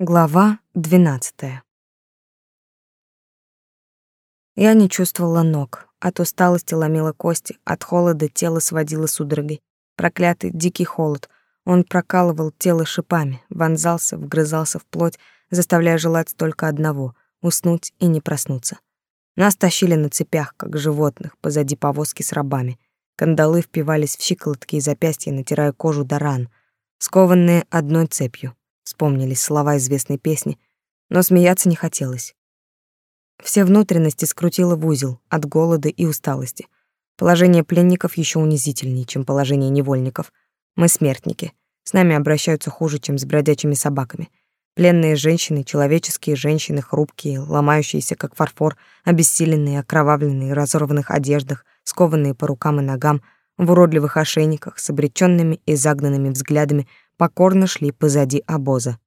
Глава 12. Я не чувствовала ног. От усталости ломила кости, от холода тело сводило судорогой. Проклятый дикий холод. Он прокалывал тело шипами, вонзался, вгрызался в плоть, заставляя желать только одного — уснуть и не проснуться. Нас тащили на цепях, как животных, позади повозки с рабами. Кандалы впивались в щиколотки и запястья, натирая кожу до ран, скованные одной цепью. Вспомнились слова известной песни, но смеяться не хотелось. Все внутренности скрутило в узел от голода и усталости. Положение пленников еще унизительнее, чем положение невольников. Мы смертники. С нами обращаются хуже, чем с бродячими собаками. Пленные женщины, человеческие женщины, хрупкие, ломающиеся, как фарфор, обессиленные, окровавленные, разорванных одеждах, скованные по рукам и ногам, в уродливых ошейниках, с обреченными и загнанными взглядами, покорно шли позади обоза.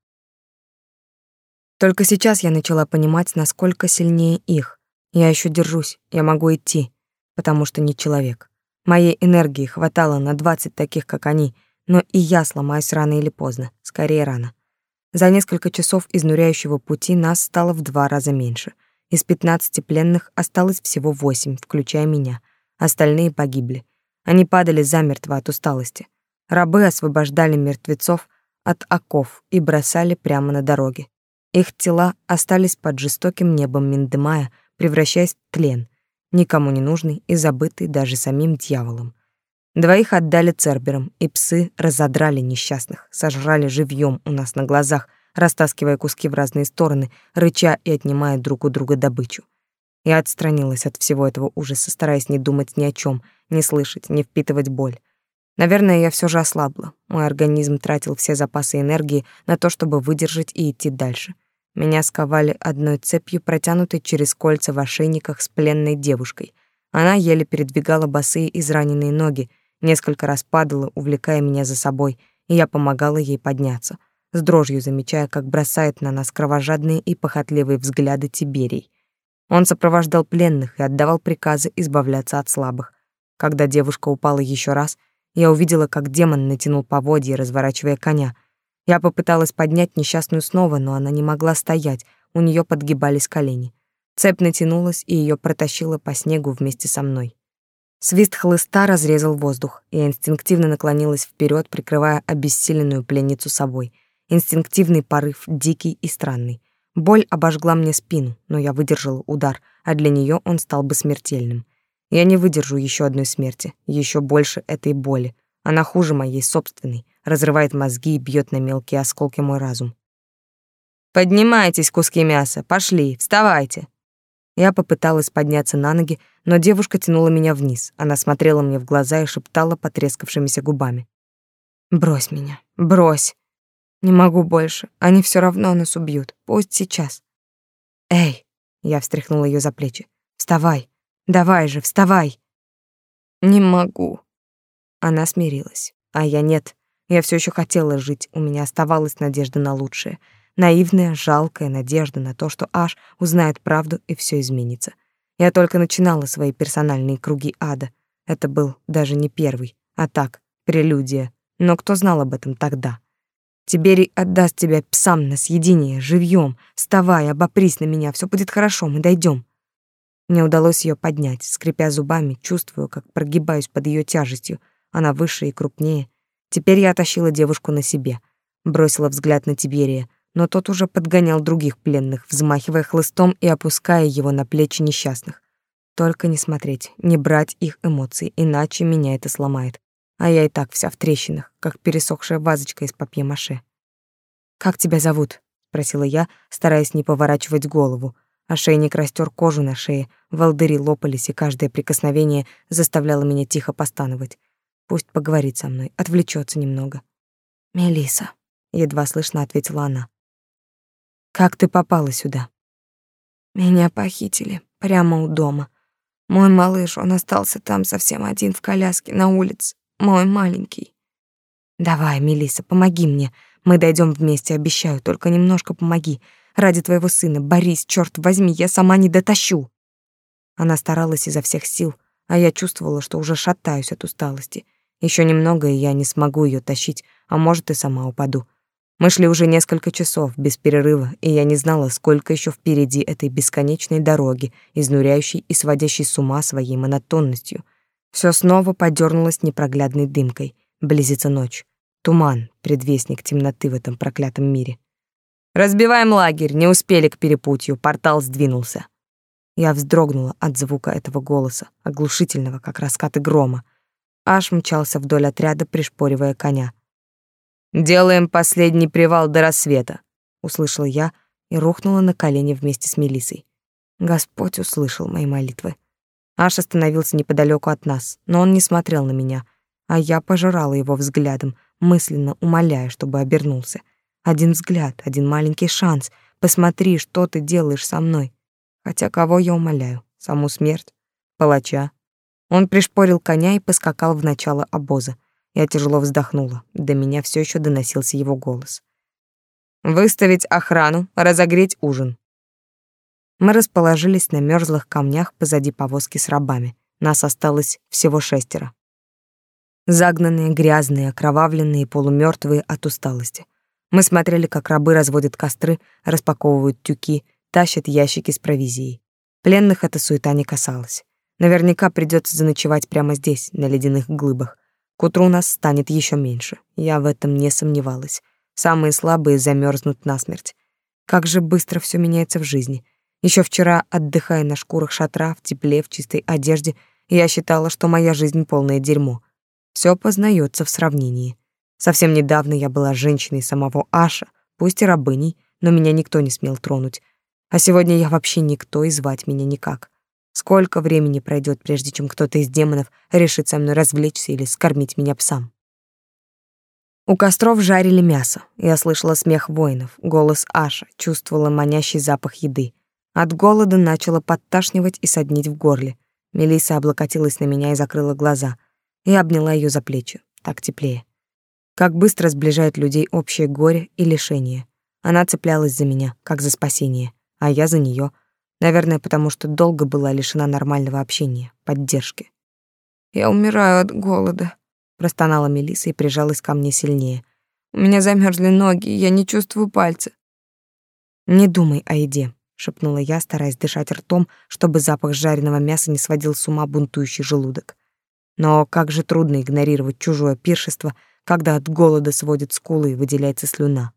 Только сейчас я начала понимать, насколько сильнее их. Я еще держусь, я могу идти, потому что не человек. Моей энергии хватало на двадцать таких, как они, но и я сломаюсь рано или поздно, скорее рано. За несколько часов изнуряющего пути нас стало в два раза меньше. Из пятнадцати пленных осталось всего восемь, включая меня. Остальные погибли. Они падали замертво от усталости. Рабы освобождали мертвецов от оков и бросали прямо на дороге. Их тела остались под жестоким небом Миндемая, превращаясь в тлен, никому не нужный и забытый даже самим дьяволом. Двоих отдали церберам, и псы разодрали несчастных, сожрали живьем у нас на глазах, растаскивая куски в разные стороны, рыча и отнимая друг у друга добычу. Я отстранилась от всего этого ужаса, стараясь не думать ни о чем, не слышать, не впитывать боль. Наверное, я все же ослабла. Мой организм тратил все запасы энергии на то, чтобы выдержать и идти дальше. Меня сковали одной цепью, протянутой через кольца в ошейниках с пленной девушкой. Она еле передвигала босые израненные ноги, несколько раз падала, увлекая меня за собой, и я помогала ей подняться, с дрожью замечая, как бросает на нас кровожадные и похотливые взгляды Тиберий. Он сопровождал пленных и отдавал приказы избавляться от слабых. Когда девушка упала еще раз — я увидела, как демон натянул поводья, разворачивая коня. Я попыталась поднять несчастную снова, но она не могла стоять, у нее подгибались колени. Цепь натянулась, и ее протащило по снегу вместе со мной. Свист хлыста разрезал воздух, и я инстинктивно наклонилась вперед, прикрывая обессиленную пленницу собой. Инстинктивный порыв, дикий и странный. Боль обожгла мне спину, но я выдержала удар, а для нее он стал бы смертельным. Я не выдержу еще одной смерти, еще больше этой боли. Она хуже моей собственной, разрывает мозги и бьет на мелкие осколки мой разум. «Поднимайтесь, куски мяса, пошли, вставайте!» Я попыталась подняться на ноги, но девушка тянула меня вниз. Она смотрела мне в глаза и шептала потрескавшимися губами. «Брось меня, брось! Не могу больше, они все равно нас убьют, пусть сейчас». «Эй!» — я встряхнула ее за плечи. «Вставай! Давай же, вставай. Не могу. Она смирилась, а я нет. Я все еще хотела жить, у меня оставалась надежда на лучшее. Наивная, жалкая надежда на то, что Аш узнает правду и все изменится. Я только начинала свои персональные круги ада. Это был даже не первый, а так, прелюдия. Но кто знал об этом тогда? Тиберий отдаст тебя псам на съедение, живьем. Вставай, обопрись на меня, все будет хорошо, мы дойдем. Мне удалось ее поднять, скрипя зубами, чувствую, как прогибаюсь под ее тяжестью. Она выше и крупнее. Теперь я тащила девушку на себе. Бросила взгляд на Тиберия, но тот уже подгонял других пленных, взмахивая хлыстом и опуская его на плечи несчастных. Только не смотреть, не брать их эмоций, иначе меня это сломает. А я и так вся в трещинах, как пересохшая вазочка из папье-маше. «Как тебя зовут?» — спросила я, стараясь не поворачивать голову. Ошейник растер кожу на шее, волдыри лопались, и каждое прикосновение заставляло меня тихо постановать. Пусть поговорит со мной, отвлечется немного. Мелиса, едва слышно ответила она. Как ты попала сюда? Меня похитили прямо у дома. Мой малыш, он остался там совсем один в коляске на улице, мой маленький. Давай, Мелиса, помоги мне. Мы дойдем вместе, обещаю, только немножко помоги. Ради твоего сына, Борис, черт возьми, я сама не дотащу. Она старалась изо всех сил, а я чувствовала, что уже шатаюсь от усталости. Еще немного, и я не смогу ее тащить, а может и сама упаду. Мы шли уже несколько часов без перерыва, и я не знала, сколько еще впереди этой бесконечной дороги, изнуряющей и сводящей с ума своей монотонностью. Все снова подернулось непроглядной дымкой. Близится ночь. Туман, предвестник темноты в этом проклятом мире. «Разбиваем лагерь, не успели к перепутью, портал сдвинулся». Я вздрогнула от звука этого голоса, оглушительного, как раскаты грома. Аш мчался вдоль отряда, пришпоривая коня. «Делаем последний привал до рассвета», — услышала я и рухнула на колени вместе с Мелисой. Господь услышал мои молитвы. Аш остановился неподалеку от нас, но он не смотрел на меня, а я пожирала его взглядом, мысленно умоляя, чтобы обернулся. Один взгляд, один маленький шанс. Посмотри, что ты делаешь со мной. Хотя кого я умоляю? Саму смерть? Палача? Он пришпорил коня и поскакал в начало обоза. Я тяжело вздохнула. До меня все еще доносился его голос. «Выставить охрану, разогреть ужин». Мы расположились на мерзлых камнях позади повозки с рабами. Нас осталось всего шестеро. Загнанные, грязные, окровавленные, полумертвые от усталости. Мы смотрели, как рабы разводят костры, распаковывают тюки, тащат ящики с провизией. Пленных эта суета не касалась. Наверняка придется заночевать прямо здесь, на ледяных глыбах. К утру нас станет еще меньше. Я в этом не сомневалась. Самые слабые замерзнут насмерть. Как же быстро все меняется в жизни. Еще вчера, отдыхая на шкурах шатра, в тепле, в чистой одежде, я считала, что моя жизнь полное дерьмо. Все познается в сравнении. Совсем недавно я была женщиной самого Аша, пусть и рабыней, но меня никто не смел тронуть. А сегодня я вообще никто и звать меня никак. Сколько времени пройдет, прежде чем кто-то из демонов решит со мной развлечься или скормить меня псам? У костров жарили мясо. Я слышала смех воинов, голос Аша, чувствовала манящий запах еды. От голода начала подташнивать и соднить в горле. Мелиса облокотилась на меня и закрыла глаза. Я обняла ее за плечи. Так теплее. Как быстро сближает людей общее горе и лишение. Она цеплялась за меня, как за спасение, а я за нее, наверное, потому что долго была лишена нормального общения, поддержки. «Я умираю от голода», — простонала Мелиса и прижалась ко мне сильнее. «У меня замерзли ноги, я не чувствую пальцы». «Не думай о еде», — шепнула я, стараясь дышать ртом, чтобы запах жареного мяса не сводил с ума бунтующий желудок. Но как же трудно игнорировать чужое пиршество — когда от голода сводит скулы и выделяется слюна.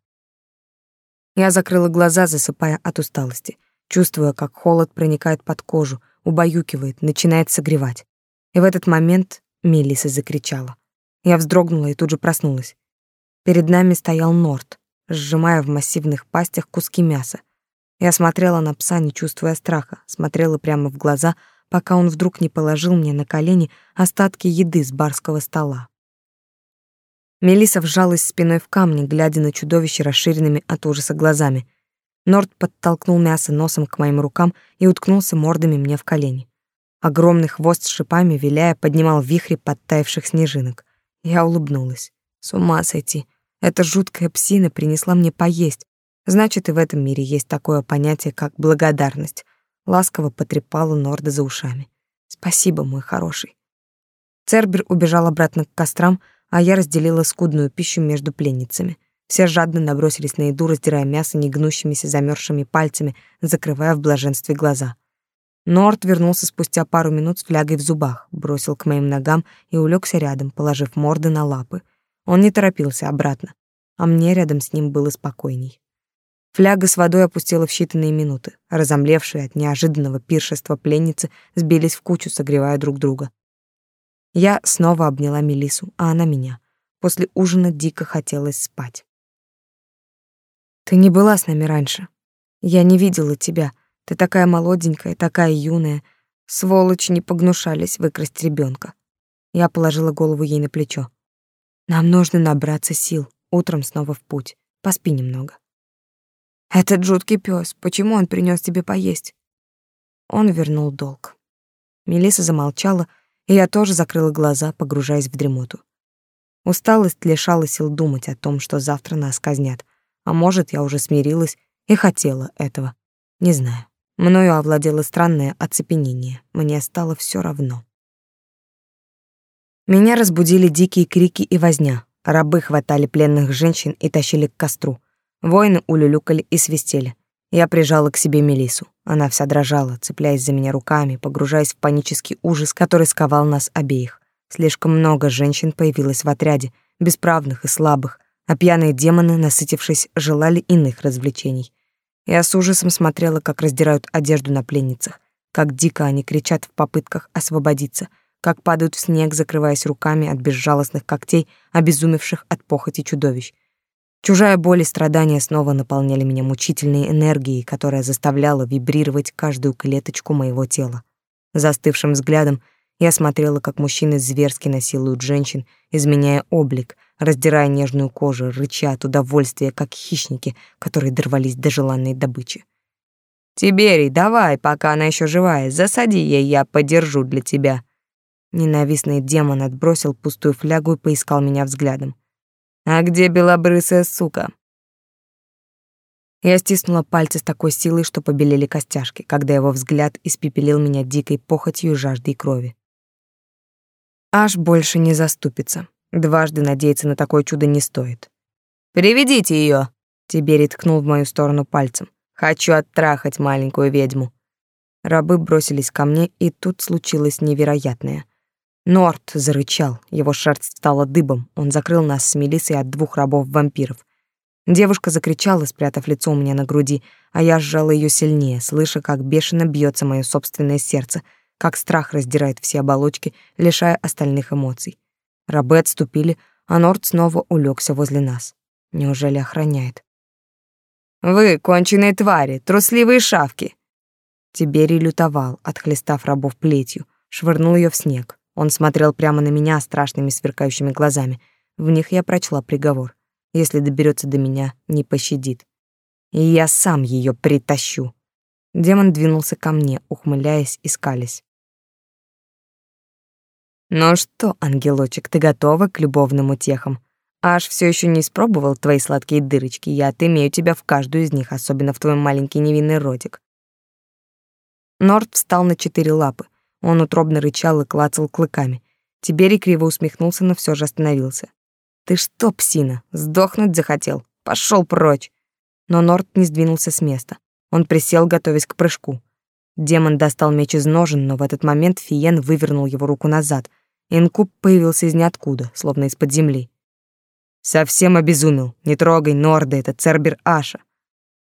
Я закрыла глаза, засыпая от усталости, чувствуя, как холод проникает под кожу, убаюкивает, начинает согревать. И в этот момент Мелиса закричала. Я вздрогнула и тут же проснулась. Перед нами стоял Норт, сжимая в массивных пастях куски мяса. Я смотрела на пса, не чувствуя страха, смотрела прямо в глаза, пока он вдруг не положил мне на колени остатки еды с барского стола. Мелиса вжалась спиной в камни, глядя на чудовище расширенными от ужаса глазами. Норд подтолкнул мясо носом к моим рукам и уткнулся мордами мне в колени. Огромный хвост с шипами, виляя, поднимал вихри подтаявших снежинок. Я улыбнулась. С ума сойти. Эта жуткая псина принесла мне поесть. Значит, и в этом мире есть такое понятие, как благодарность. Ласково потрепала Норда за ушами. Спасибо, мой хороший. Цербер убежал обратно к кострам, а я разделила скудную пищу между пленницами. Все жадно набросились на еду, раздирая мясо негнущимися замерзшими пальцами, закрывая в блаженстве глаза. Норт вернулся спустя пару минут с флягой в зубах, бросил к моим ногам и улегся рядом, положив морды на лапы. Он не торопился обратно, а мне рядом с ним было спокойней. Фляга с водой опустела в считанные минуты. Разомлевшие от неожиданного пиршества пленницы сбились в кучу, согревая друг друга. Я снова обняла Мелису, а она меня. После ужина дико хотелось спать. Ты не была с нами раньше. Я не видела тебя. Ты такая молоденькая, такая юная. Сволочи не погнушались выкрасть ребенка. Я положила голову ей на плечо. Нам нужно набраться сил. Утром снова в путь. Поспи немного. Этот жуткий пес, почему он принес тебе поесть? Он вернул долг. Мелиса замолчала, и я тоже закрыла глаза, погружаясь в дремоту. Усталость лишала сил думать о том, что завтра нас казнят. А может, я уже смирилась и хотела этого. Не знаю. Мною овладело странное оцепенение. Мне стало все равно. Меня разбудили дикие крики и возня. Рабы хватали пленных женщин и тащили к костру. Воины улюлюкали и свистели. Я прижала к себе Мелису. Она вся дрожала, цепляясь за меня руками, погружаясь в панический ужас, который сковал нас обеих. Слишком много женщин появилось в отряде, бесправных и слабых, а пьяные демоны, насытившись, желали иных развлечений. Я с ужасом смотрела, как раздирают одежду на пленницах, как дико они кричат в попытках освободиться, как падают в снег, закрываясь руками от безжалостных когтей, обезумевших от похоти чудовищ. Чужая боль и страдания снова наполняли меня мучительной энергией, которая заставляла вибрировать каждую клеточку моего тела. Застывшим взглядом я смотрела, как мужчины зверски насилуют женщин, изменяя облик, раздирая нежную кожу, рыча от удовольствия, как хищники, которые дорвались до желанной добычи. «Тиберий, давай, пока она еще живая, засади ей, я подержу для тебя». Ненавистный демон отбросил пустую флягу и поискал меня взглядом. А где белобрысая сука? Я стиснула пальцы с такой силой, что побелели костяшки, когда его взгляд испепелил меня дикой похотью жаждой крови. Аж больше не заступится. Дважды надеяться на такое чудо не стоит. «Приведите ее!» Тиберий ткнул в мою сторону пальцем. «Хочу оттрахать маленькую ведьму». Рабы бросились ко мне, и тут случилось невероятное — Норт зарычал, его шерсть стала дыбом. Он закрыл нас с Мелиссой от двух рабов-вампиров. Девушка закричала, спрятав лицо у меня на груди, а я сжала ее сильнее, слыша, как бешено бьется мое собственное сердце, как страх раздирает все оболочки, лишая остальных эмоций. Рабы отступили, а Норт снова улегся возле нас. Неужели охраняет? «Вы, конченые твари, трусливые шавки!» Тиберий лютовал, отхлестав рабов плетью, швырнул ее в снег. Он смотрел прямо на меня страшными сверкающими глазами. В них я прочла приговор. Если доберется до меня, не пощадит. И я сам ее притащу. Демон двинулся ко мне, ухмыляясь и скалясь. «Ну что, ангелочек, ты готова к любовным утехам? Аж все еще не испробовал твои сладкие дырочки, я отымею тебя в каждую из них, особенно в твой маленький невинный ротик». Норд встал на четыре лапы, он утробно рычал и клацал клыками. Тиберий криво усмехнулся, но все же остановился. «Ты что, псина, сдохнуть захотел? Пошел прочь!» Но Норт не сдвинулся с места. Он присел, готовясь к прыжку. Демон достал меч из ножен, но в этот момент Фиен вывернул его руку назад. Инкуб появился из ниоткуда, словно из-под земли. «Совсем обезумел. Не трогай Норда, это Цербер Аша».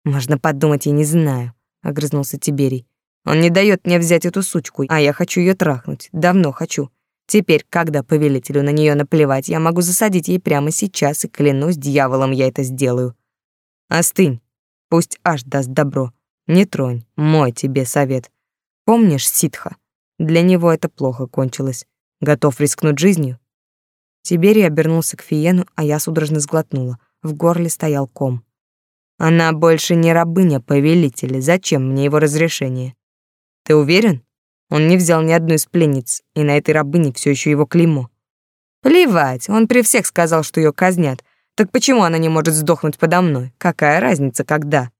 «Можно подумать, я не знаю», — огрызнулся Тиберий. Он не дает мне взять эту сучку, а я хочу ее трахнуть. Давно хочу. Теперь, когда повелителю на нее наплевать, я могу засадить ей прямо сейчас, и клянусь дьяволом, я это сделаю. Остынь. Пусть аж даст добро. Не тронь. Мой тебе совет. Помнишь ситха? Для него это плохо кончилось. Готов рискнуть жизнью? Тиберий обернулся к Фиену, а я судорожно сглотнула. В горле стоял ком. Она больше не рабыня повелителя. Зачем мне его разрешение? Ты уверен? Он не взял ни одну из пленниц, и на этой рабыне все еще его клеймо. Плевать, он при всех сказал, что ее казнят. Так почему она не может сдохнуть подо мной? Какая разница, когда?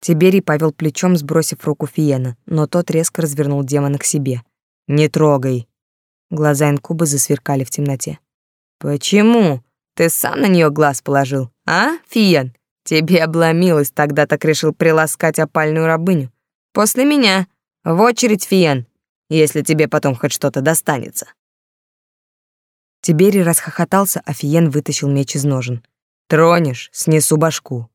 Тиберий повел плечом, сбросив руку Фиена, но тот резко развернул демона к себе. «Не трогай!» Глаза инкуба засверкали в темноте. «Почему? Ты сам на нее глаз положил, а, Фиен? Тебе обломилось, тогда так решил приласкать опальную рабыню. После меня. В очередь, Фиен, если тебе потом хоть что-то достанется. Тибери расхохотался, а Фиен вытащил меч из ножен. Тронешь, снесу башку.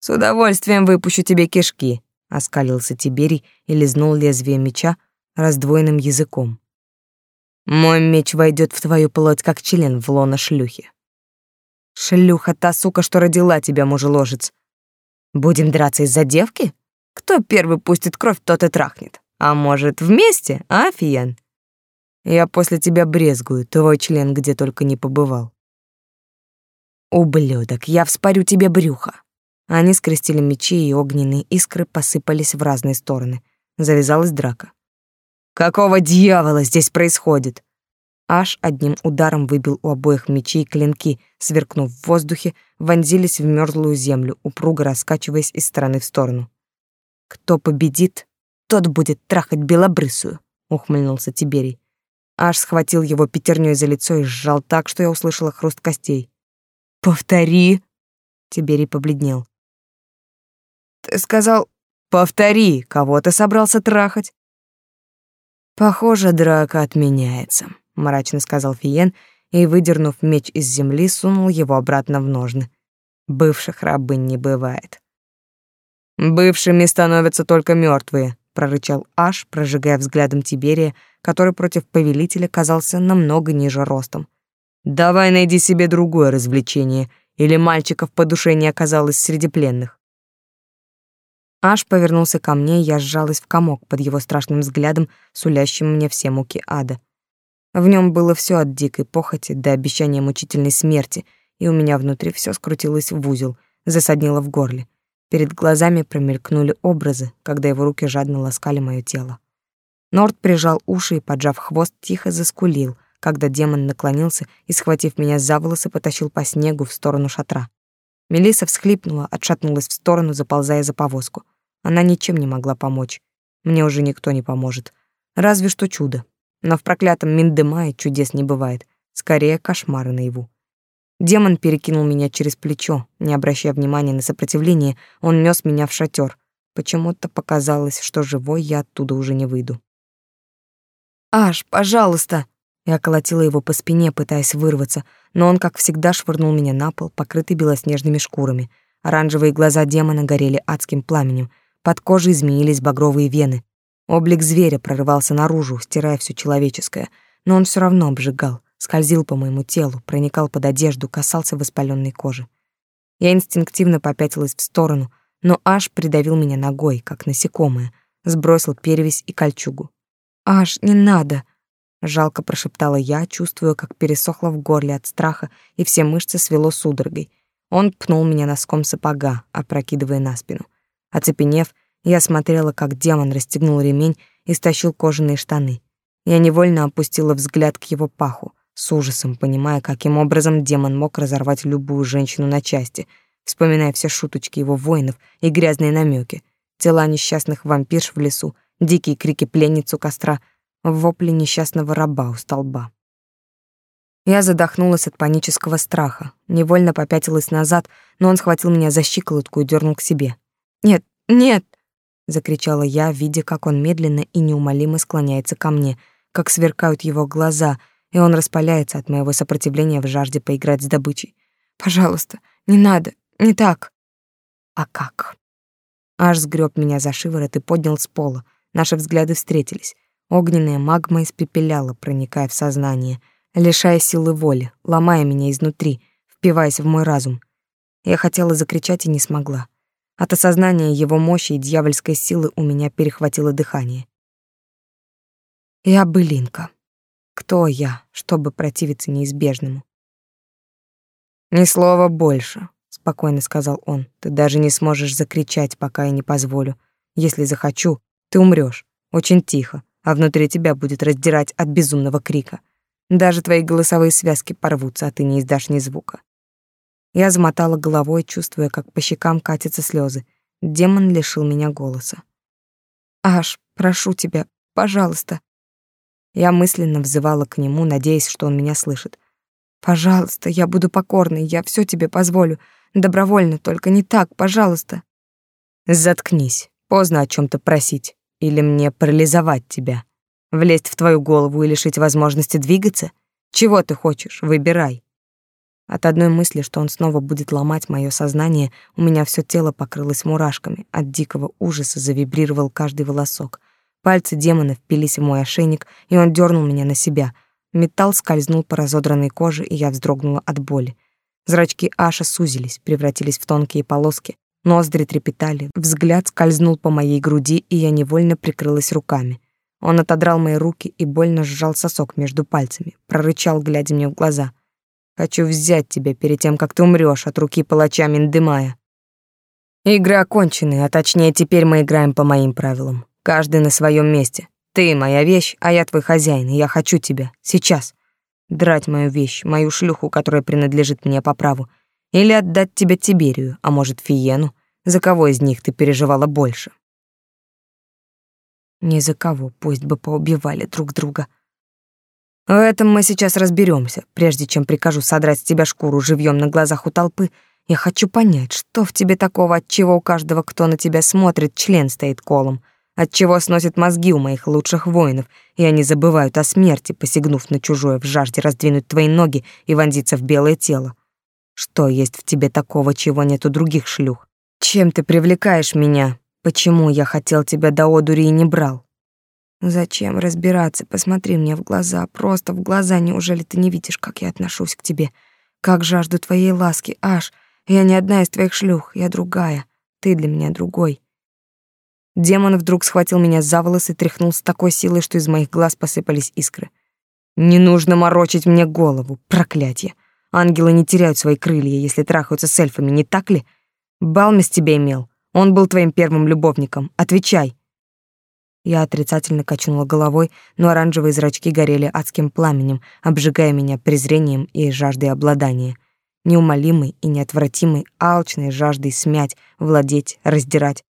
С удовольствием выпущу тебе кишки, оскалился Тиберий и лизнул лезвие меча раздвоенным языком. Мой меч войдет в твою плоть, как член в лоно шлюхи. Шлюха та сука, что родила тебя, мужеложец. Будем драться из-за девки? Кто первый пустит кровь, тот и трахнет. А может, вместе, а, Фиен? Я после тебя брезгую, твой член где только не побывал. Ублюдок, я вспорю тебе брюхо. Они скрестили мечи, и огненные искры посыпались в разные стороны. Завязалась драка. Какого дьявола здесь происходит? Аж одним ударом выбил у обоих мечей клинки, сверкнув в воздухе, вонзились в мёрзлую землю, упруго раскачиваясь из стороны в сторону. Кто победит, тот будет трахать белобрысую, ухмыльнулся Тиберий. Аж схватил его пятерней за лицо и сжал так, что я услышала хруст костей. «Повтори!» Тиберий побледнел. «Ты сказал, повтори, кого ты собрался трахать?» «Похоже, драка отменяется», — мрачно сказал Фиен и, выдернув меч из земли, сунул его обратно в ножны. Бывших рабынь не бывает. «Бывшими становятся только мертвые», — прорычал Аш, прожигая взглядом Тиберия, который против повелителя казался намного ниже ростом. «Давай найди себе другое развлечение, или мальчиков по душе не оказалось среди пленных». Аш повернулся ко мне, и я сжалась в комок под его страшным взглядом, сулящим мне все муки ада. В нем было все от дикой похоти до обещания мучительной смерти, и у меня внутри все скрутилось в узел, засаднило в горле. Перед глазами промелькнули образы, когда его руки жадно ласкали мое тело. Норд прижал уши и, поджав хвост, тихо заскулил, когда демон наклонился и, схватив меня за волосы, потащил по снегу в сторону шатра. Мелиса всхлипнула, отшатнулась в сторону, заползая за повозку. Она ничем не могла помочь. Мне уже никто не поможет. Разве что чудо. Но в проклятом Миндемае чудес не бывает. Скорее, кошмары наяву. Демон перекинул меня через плечо. Не обращая внимания на сопротивление, он нес меня в шатер. Почему-то показалось, что живой я оттуда уже не выйду. «Аш, пожалуйста!» Я колотила его по спине, пытаясь вырваться, но он, как всегда, швырнул меня на пол, покрытый белоснежными шкурами. Оранжевые глаза демона горели адским пламенем. Под кожей изменились багровые вены. Облик зверя прорывался наружу, стирая все человеческое, но он все равно обжигал скользил по моему телу, проникал под одежду, касался воспаленной кожи. Я инстинктивно попятилась в сторону, но аж придавил меня ногой, как насекомое, сбросил перевязь и кольчугу. «Аж, не надо!» — жалко прошептала я, чувствуя, как пересохло в горле от страха и все мышцы свело судорогой. Он пнул меня носком сапога, опрокидывая на спину. Оцепенев, я смотрела, как демон расстегнул ремень и стащил кожаные штаны. Я невольно опустила взгляд к его паху с ужасом понимая, каким образом демон мог разорвать любую женщину на части, вспоминая все шуточки его воинов и грязные намеки, тела несчастных вампирш в лесу, дикие крики пленниц у костра, вопли несчастного раба у столба. Я задохнулась от панического страха, невольно попятилась назад, но он схватил меня за щиколотку и дернул к себе. «Нет, нет!» — закричала я, видя, как он медленно и неумолимо склоняется ко мне, как сверкают его глаза — и он распаляется от моего сопротивления в жажде поиграть с добычей. Пожалуйста, не надо, не так. А как? Аж сгреб меня за шиворот и поднял с пола. Наши взгляды встретились. Огненная магма испепеляла, проникая в сознание, лишая силы воли, ломая меня изнутри, впиваясь в мой разум. Я хотела закричать и не смогла. От осознания его мощи и дьявольской силы у меня перехватило дыхание. Я былинка. Кто я, чтобы противиться неизбежному? Ни слова больше, спокойно сказал он. Ты даже не сможешь закричать, пока я не позволю. Если захочу, ты умрёшь, очень тихо, а внутри тебя будет раздирать от безумного крика. Даже твои голосовые связки порвутся, а ты не издашь ни звука. Я замотала головой, чувствуя, как по щекам катятся слезы. Демон лишил меня голоса. Аж, прошу тебя, пожалуйста, я мысленно взывала к нему, надеясь, что он меня слышит. «Пожалуйста, я буду покорной, я все тебе позволю. Добровольно, только не так, пожалуйста». «Заткнись, поздно о чем то просить. Или мне парализовать тебя. Влезть в твою голову и лишить возможности двигаться? Чего ты хочешь? Выбирай». От одной мысли, что он снова будет ломать мое сознание, у меня все тело покрылось мурашками, от дикого ужаса завибрировал каждый волосок. Пальцы демона впились в мой ошейник, и он дернул меня на себя. Металл скользнул по разодранной коже, и я вздрогнула от боли. Зрачки Аша сузились, превратились в тонкие полоски. Ноздри трепетали, взгляд скользнул по моей груди, и я невольно прикрылась руками. Он отодрал мои руки и больно сжал сосок между пальцами, прорычал, глядя мне в глаза. «Хочу взять тебя перед тем, как ты умрёшь от руки палача Миндемая». Игры окончены, а точнее теперь мы играем по моим правилам. Каждый на своем месте. Ты моя вещь, а я твой хозяин, и я хочу тебя. Сейчас. Драть мою вещь, мою шлюху, которая принадлежит мне по праву. Или отдать тебя Тиберию, а может, Фиену. За кого из них ты переживала больше? Ни за кого, пусть бы поубивали друг друга. В этом мы сейчас разберемся. Прежде чем прикажу содрать с тебя шкуру живьем на глазах у толпы, я хочу понять, что в тебе такого, от чего у каждого, кто на тебя смотрит, член стоит колом, от чего сносит мозги у моих лучших воинов, и они забывают о смерти, посягнув на чужое в жажде раздвинуть твои ноги и вонзиться в белое тело. Что есть в тебе такого, чего нет у других шлюх? Чем ты привлекаешь меня? Почему я хотел тебя до одури и не брал? Зачем разбираться? Посмотри мне в глаза, просто в глаза. Неужели ты не видишь, как я отношусь к тебе? Как жажду твоей ласки, аж. Я не одна из твоих шлюх, я другая. Ты для меня другой. Демон вдруг схватил меня за волосы и тряхнул с такой силой, что из моих глаз посыпались искры. Не нужно морочить мне голову, проклятие. Ангелы не теряют свои крылья, если трахаются с эльфами, не так ли? Балмес тебя имел. Он был твоим первым любовником. Отвечай. Я отрицательно качнула головой, но оранжевые зрачки горели адским пламенем, обжигая меня презрением и жаждой обладания. Неумолимой и неотвратимой алчной жаждой смять, владеть, раздирать.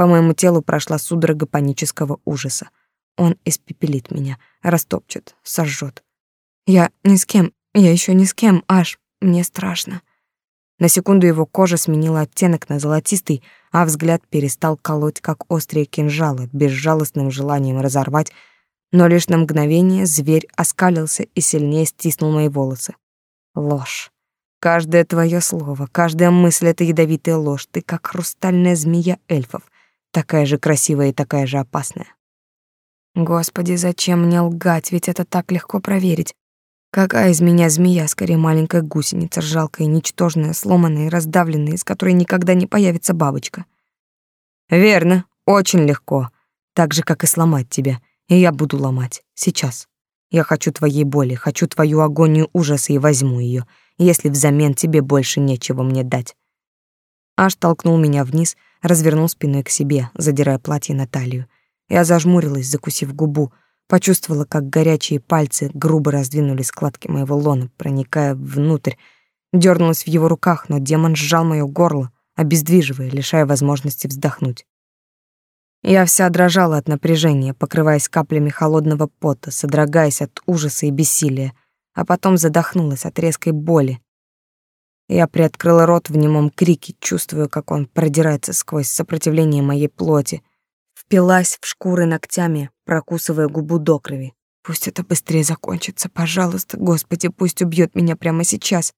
По моему телу прошла судорога панического ужаса. Он испепелит меня, растопчет, сожжет. Я ни с кем, я еще ни с кем, аж мне страшно. На секунду его кожа сменила оттенок на золотистый, а взгляд перестал колоть, как острые кинжалы, безжалостным желанием разорвать, но лишь на мгновение зверь оскалился и сильнее стиснул мои волосы. Ложь. Каждое твое слово, каждая мысль — это ядовитая ложь. Ты как хрустальная змея эльфов, такая же красивая и такая же опасная. Господи, зачем мне лгать, ведь это так легко проверить. Какая из меня змея, скорее маленькая гусеница, жалкая, ничтожная, сломанная и раздавленная, из которой никогда не появится бабочка. Верно, очень легко. Так же, как и сломать тебя. И я буду ломать. Сейчас. Я хочу твоей боли, хочу твою агонию ужаса и возьму ее, если взамен тебе больше нечего мне дать. Аж толкнул меня вниз, развернул спиной к себе, задирая платье на талию. Я зажмурилась, закусив губу, Почувствовала, как горячие пальцы грубо раздвинули складки моего лона, проникая внутрь. Дёрнулась в его руках, но демон сжал моё горло, обездвиживая, лишая возможности вздохнуть. Я вся дрожала от напряжения, покрываясь каплями холодного пота, содрогаясь от ужаса и бессилия, а потом задохнулась от резкой боли. Я приоткрыла рот в немом крике, чувствуя, как он продирается сквозь сопротивление моей плоти, впилась в шкуры ногтями, прокусывая губу до крови. Пусть это быстрее закончится, пожалуйста, Господи, пусть убьет меня прямо сейчас.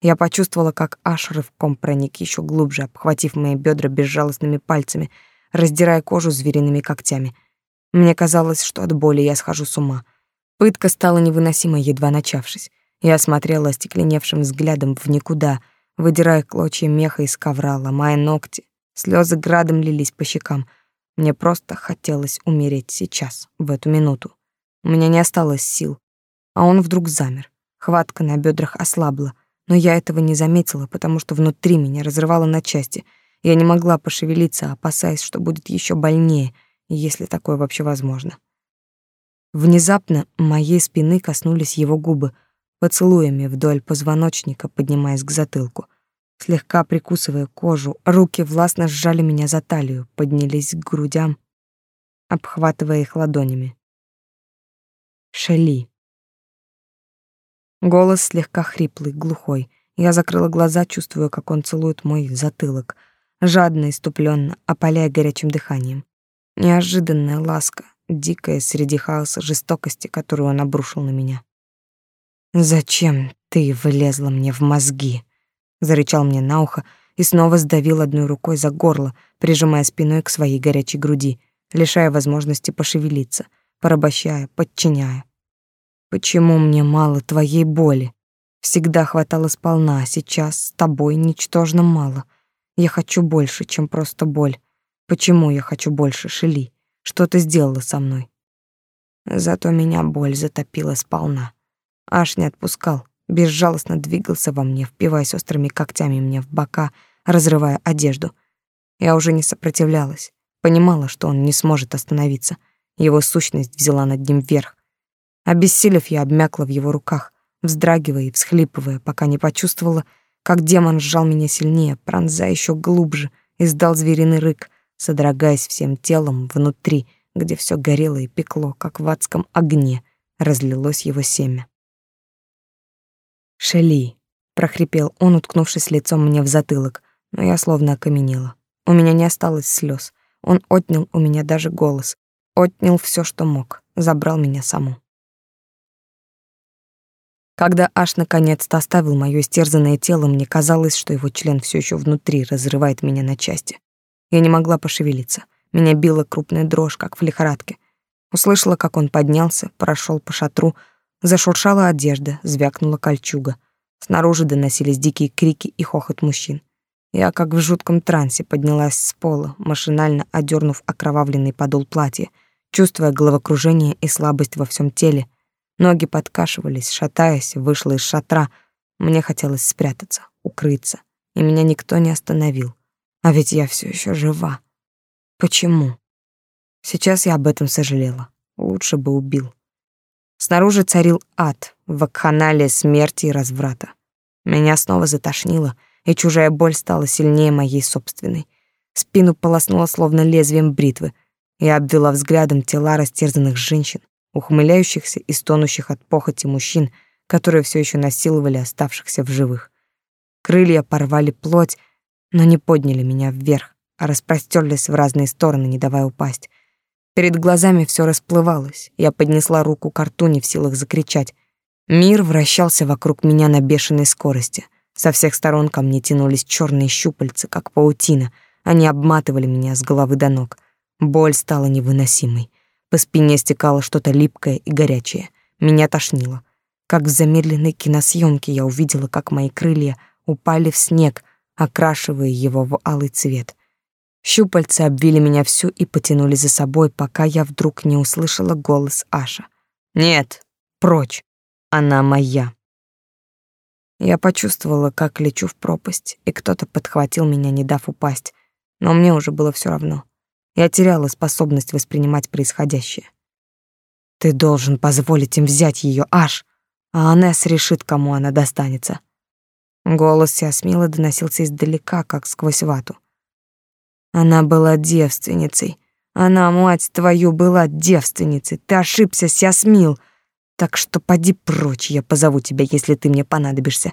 Я почувствовала, как аж рывком проник еще глубже, обхватив мои бедра безжалостными пальцами, раздирая кожу звериными когтями. Мне казалось, что от боли я схожу с ума. Пытка стала невыносимой, едва начавшись. Я смотрела остекленевшим взглядом в никуда, выдирая клочья меха из ковра, ломая ногти. Слезы градом лились по щекам — мне просто хотелось умереть сейчас, в эту минуту. У меня не осталось сил. А он вдруг замер. Хватка на бедрах ослабла, но я этого не заметила, потому что внутри меня разрывало на части. Я не могла пошевелиться, опасаясь, что будет еще больнее, если такое вообще возможно. Внезапно моей спины коснулись его губы, поцелуями вдоль позвоночника, поднимаясь к затылку — слегка прикусывая кожу. Руки властно сжали меня за талию, поднялись к грудям, обхватывая их ладонями. Шели. Голос слегка хриплый, глухой. Я закрыла глаза, чувствуя, как он целует мой затылок, жадно, иступленно, опаляя горячим дыханием. Неожиданная ласка, дикая среди хаоса жестокости, которую он обрушил на меня. «Зачем ты влезла мне в мозги?» зарычал мне на ухо и снова сдавил одной рукой за горло, прижимая спиной к своей горячей груди, лишая возможности пошевелиться, порабощая, подчиняя. Почему мне мало твоей боли? Всегда хватало сполна, а сейчас с тобой ничтожно мало. Я хочу больше, чем просто боль. Почему я хочу больше, Шели? Что ты сделала со мной? Зато меня боль затопила сполна. Аж не отпускал, безжалостно двигался во мне, впиваясь острыми когтями мне в бока, разрывая одежду. Я уже не сопротивлялась, понимала, что он не сможет остановиться. Его сущность взяла над ним верх. Обессилев, я обмякла в его руках, вздрагивая и всхлипывая, пока не почувствовала, как демон сжал меня сильнее, пронзая еще глубже, издал звериный рык, содрогаясь всем телом внутри, где все горело и пекло, как в адском огне, разлилось его семя. «Шели!» — прохрипел он, уткнувшись лицом мне в затылок, но я словно окаменела. У меня не осталось слез. Он отнял у меня даже голос, отнял все, что мог, забрал меня саму. Когда Аш наконец-то оставил моё истерзанное тело, мне казалось, что его член все еще внутри разрывает меня на части. Я не могла пошевелиться. Меня била крупная дрожь, как в лихорадке. Услышала, как он поднялся, прошел по шатру, зашуршала одежда, звякнула кольчуга. Снаружи доносились дикие крики и хохот мужчин. Я, как в жутком трансе, поднялась с пола, машинально одернув окровавленный подол платья, чувствуя головокружение и слабость во всем теле — Ноги подкашивались, шатаясь, вышла из шатра. Мне хотелось спрятаться, укрыться, и меня никто не остановил. А ведь я все еще жива. Почему? Сейчас я об этом сожалела. Лучше бы убил. Снаружи царил ад, вакханалия смерти и разврата. Меня снова затошнило, и чужая боль стала сильнее моей собственной. Спину полоснуло словно лезвием бритвы. Я обвела взглядом тела растерзанных женщин, ухмыляющихся и стонущих от похоти мужчин, которые все еще насиловали оставшихся в живых. Крылья порвали плоть, но не подняли меня вверх, а распростерлись в разные стороны, не давая упасть. Перед глазами все расплывалось. Я поднесла руку к рту, не в силах закричать. Мир вращался вокруг меня на бешеной скорости. Со всех сторон ко мне тянулись черные щупальца, как паутина. Они обматывали меня с головы до ног. Боль стала невыносимой. По спине стекало что-то липкое и горячее. Меня тошнило. Как в замедленной киносъемке я увидела, как мои крылья упали в снег, окрашивая его в алый цвет. Щупальца обвили меня всю и потянули за собой, пока я вдруг не услышала голос Аша. «Нет, прочь! Она моя!» Я почувствовала, как лечу в пропасть, и кто-то подхватил меня, не дав упасть, но мне уже было все равно. Я теряла способность воспринимать происходящее. Ты должен позволить им взять ее, аж, а Анесс решит, кому она достанется. Голос Сиасмила доносился издалека, как сквозь вату. Она была девственницей. Она, мать твою, была девственницей. Ты ошибся, Сиасмил. Так что поди прочь, я позову тебя, если ты мне понадобишься.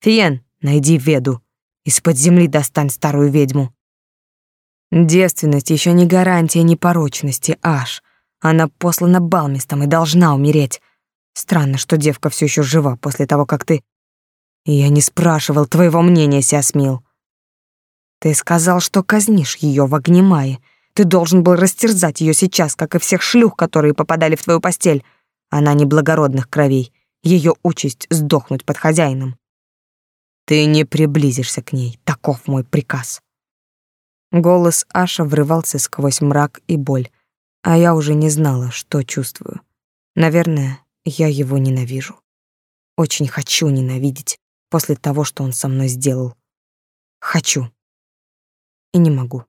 Фиен, найди Веду. Из-под земли достань старую ведьму. Девственность еще не гарантия непорочности, аж. Она послана Балмистом и должна умереть. Странно, что девка все еще жива после того, как ты... Я не спрашивал твоего мнения, Сиасмил. Ты сказал, что казнишь ее в Огнемае. Ты должен был растерзать ее сейчас, как и всех шлюх, которые попадали в твою постель. Она не благородных кровей. Ее участь — сдохнуть под хозяином. Ты не приблизишься к ней. Таков мой приказ. Голос Аша врывался сквозь мрак и боль, а я уже не знала, что чувствую. Наверное, я его ненавижу. Очень хочу ненавидеть после того, что он со мной сделал. Хочу. И не могу.